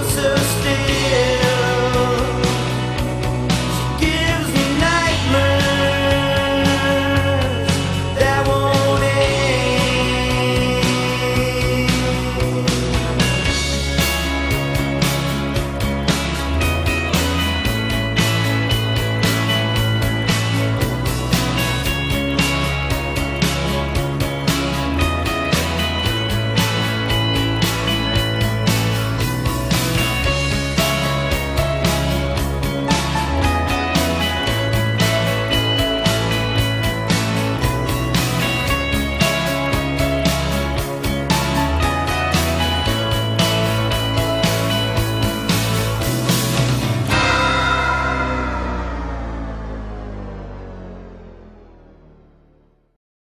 brings